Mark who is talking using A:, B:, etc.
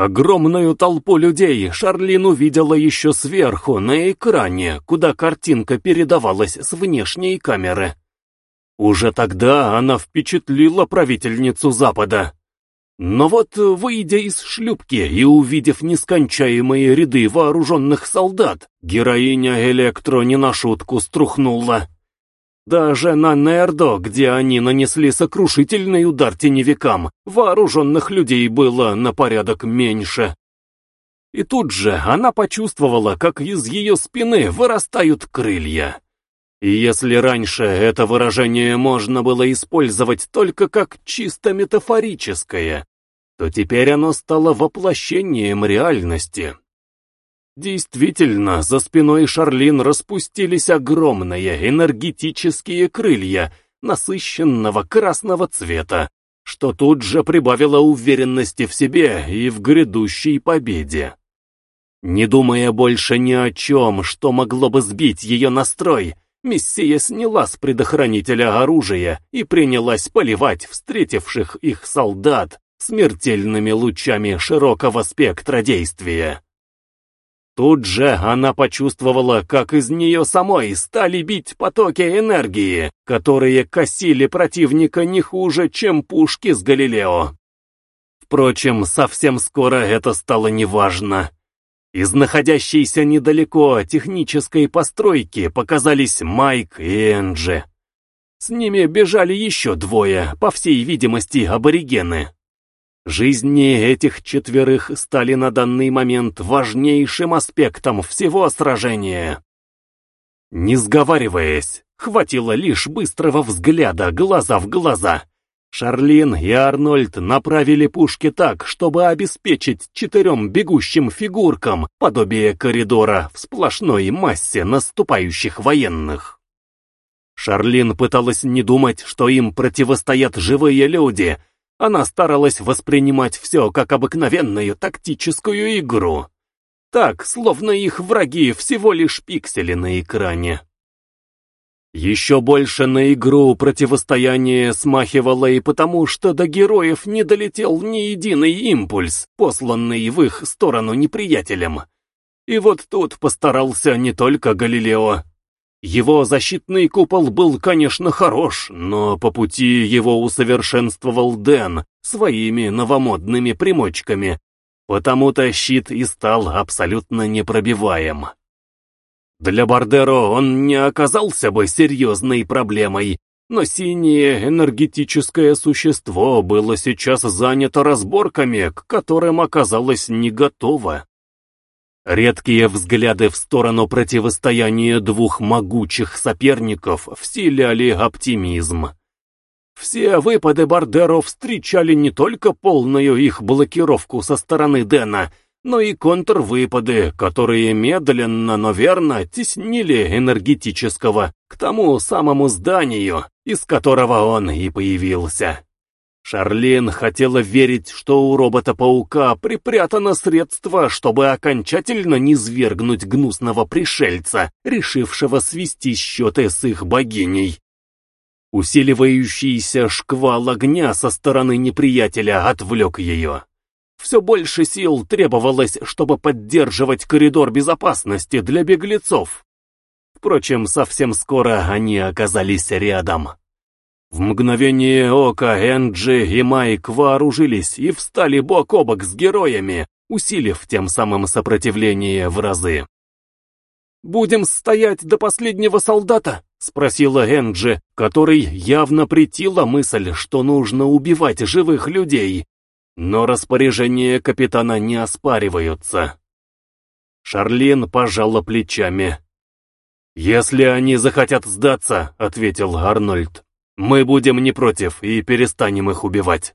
A: Огромную толпу людей Шарлин увидела еще сверху, на экране, куда картинка передавалась с внешней камеры. Уже тогда она впечатлила правительницу Запада. Но вот, выйдя из шлюпки и увидев нескончаемые ряды вооруженных солдат, героиня Электро не на шутку струхнула. Даже на Нердо, где они нанесли сокрушительный удар теневикам, вооруженных людей было на порядок меньше. И тут же она почувствовала, как из ее спины вырастают крылья. И если раньше это выражение можно было использовать только как чисто метафорическое, то теперь оно стало воплощением реальности. Действительно, за спиной Шарлин распустились огромные энергетические крылья насыщенного красного цвета, что тут же прибавило уверенности в себе и в грядущей победе. Не думая больше ни о чем, что могло бы сбить ее настрой, Мессия сняла с предохранителя оружие и принялась поливать встретивших их солдат смертельными лучами широкого спектра действия. Тут же она почувствовала, как из нее самой стали бить потоки энергии, которые косили противника не хуже, чем пушки с Галилео. Впрочем, совсем скоро это стало неважно. Из находящейся недалеко технической постройки показались Майк и Энджи. С ними бежали еще двое, по всей видимости, аборигены. Жизни этих четверых стали на данный момент важнейшим аспектом всего сражения. Не сговариваясь, хватило лишь быстрого взгляда глаза в глаза, Шарлин и Арнольд направили пушки так, чтобы обеспечить четырем бегущим фигуркам подобие коридора в сплошной массе наступающих военных. Шарлин пыталась не думать, что им противостоят живые люди. Она старалась воспринимать все как обыкновенную тактическую игру. Так, словно их враги всего лишь пиксели на экране. Еще больше на игру противостояние смахивало и потому, что до героев не долетел ни единый импульс, посланный в их сторону неприятелем. И вот тут постарался не только Галилео. Его защитный купол был, конечно, хорош, но по пути его усовершенствовал Дэн своими новомодными примочками, потому-то щит и стал абсолютно непробиваем. Для Бардеро он не оказался бы серьезной проблемой, но синее энергетическое существо было сейчас занято разборками, к которым оказалось не готово. Редкие взгляды в сторону противостояния двух могучих соперников вселяли оптимизм. Все выпады Бардеро встречали не только полную их блокировку со стороны Дэна, но и контрвыпады, которые медленно, но верно теснили энергетического к тому самому зданию, из которого он и появился. Шарлин хотела верить, что у робота-паука припрятано средство, чтобы окончательно низвергнуть гнусного пришельца, решившего свести счеты с их богиней. Усиливающийся шквал огня со стороны неприятеля отвлек ее. Все больше сил требовалось, чтобы поддерживать коридор безопасности для беглецов. Впрочем, совсем скоро они оказались рядом. В мгновение ока Энджи и Майк вооружились и встали бок о бок с героями, усилив тем самым сопротивление в разы. «Будем стоять до последнего солдата?» — спросила Энджи, которой явно претила мысль, что нужно убивать живых людей, но распоряжения капитана не оспариваются. Шарлин пожала плечами. «Если они захотят сдаться», — ответил Арнольд, — «мы будем не против и перестанем их убивать».